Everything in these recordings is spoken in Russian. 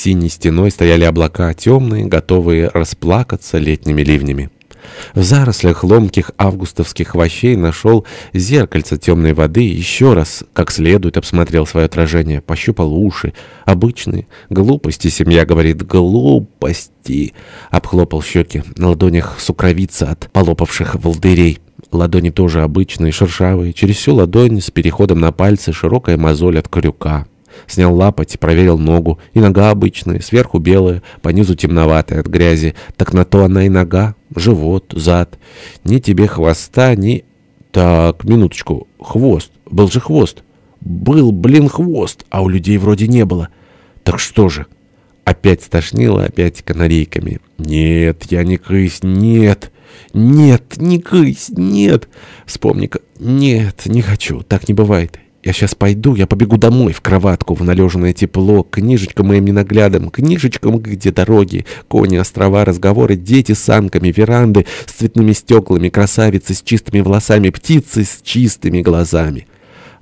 синей стеной стояли облака, темные, готовые расплакаться летними ливнями. В зарослях ломких августовских хвощей нашел зеркальце темной воды, еще раз, как следует, обсмотрел свое отражение, пощупал уши. Обычные. Глупости, семья говорит, глупости. Обхлопал щеки, на ладонях сукровица от полопавших волдырей. Ладони тоже обычные, шершавые. Через всю ладонь с переходом на пальцы широкая мозоль от крюка. Снял лапоть, проверил ногу. И нога обычная, сверху белая, по низу темноватая от грязи. Так на то она и нога. Живот, зад. Ни тебе хвоста, ни... Так, минуточку. Хвост. Был же хвост. Был, блин, хвост, а у людей вроде не было. Так что же? Опять стошнило, опять канарейками. Нет, я не крысь, нет. Нет, не крысь, нет. Вспомни-ка. Нет, не хочу, так не бывает. Я сейчас пойду, я побегу домой, в кроватку, в належенное тепло, к книжечкам моим ненаглядам, книжечкам, где дороги, кони, острова, разговоры, дети с санками, веранды с цветными стеклами, красавицы с чистыми волосами, птицы с чистыми глазами.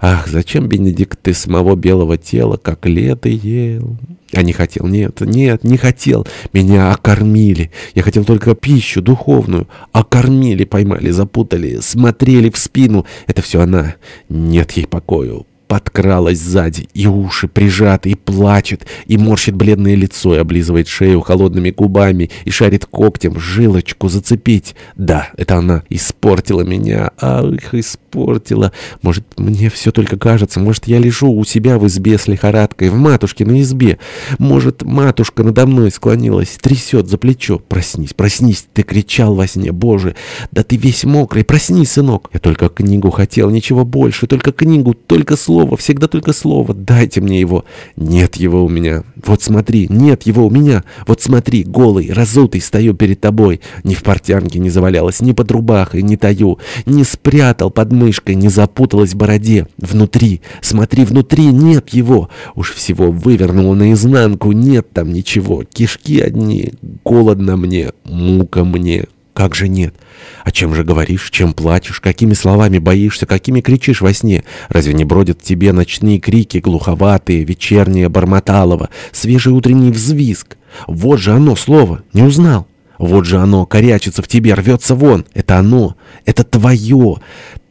Ах, зачем, Бенедикт, ты самого белого тела, как лето ел? А не хотел, нет, нет, не хотел. Меня окормили. Я хотел только пищу духовную. Окормили, поймали, запутали, смотрели в спину. Это все она. Нет ей покою подкралась сзади, и уши прижаты, и плачет, и морщит бледное лицо, и облизывает шею холодными губами, и шарит когтем, жилочку зацепить. Да, это она испортила меня, ах, испортила. Может, мне все только кажется, может, я лежу у себя в избе с лихорадкой, в матушкиной избе. Может, матушка надо мной склонилась, трясет за плечо. Проснись, проснись, ты кричал во сне, Боже, да ты весь мокрый, проснись, сынок. Я только книгу хотел, ничего больше, только книгу, только слово слово, всегда только слово. Дайте мне его. Нет его у меня. Вот смотри, нет его у меня. Вот смотри, голый, разутый, стою перед тобой. Ни в портянке не завалялась, ни под рубахой, не таю. Не спрятал под мышкой, не запуталась в бороде. Внутри, смотри, внутри нет его. Уж всего вывернуло наизнанку, нет там ничего. Кишки одни, голодно мне, мука мне. Как же нет? О чем же говоришь, чем плачешь, какими словами боишься, какими кричишь во сне? Разве не бродят тебе ночные крики, глуховатые, вечерние, бормоталово, свежий утренний взвизг? Вот же оно, слово, не узнал? Вот же оно, корячится в тебе, рвется вон. Это оно, это твое.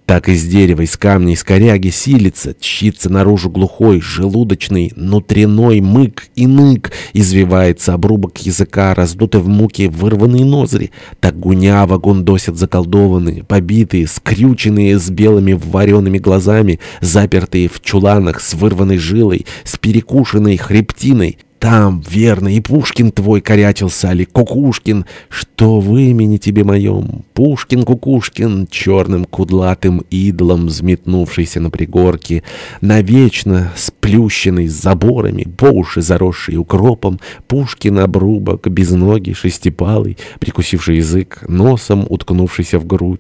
Так из дерева, из камня, из коряги силится, тщится наружу глухой, желудочный, внутренной мык и нык, извивается обрубок языка, раздутый в муке вырванные ноздри. Так гуняво гундосят заколдованные, побитые, скрюченные с белыми вареными глазами, запертые в чуланах с вырванной жилой, с перекушенной хребтиной. Там, верно, и Пушкин твой корячился, али Кукушкин, что в имени тебе моем. Пушкин-Кукушкин, черным кудлатым идолом, взметнувшийся на пригорке, навечно сплющенный с заборами, по уши заросший укропом, Пушкин обрубок, без ноги, шестипалый, прикусивший язык, носом уткнувшийся в грудь.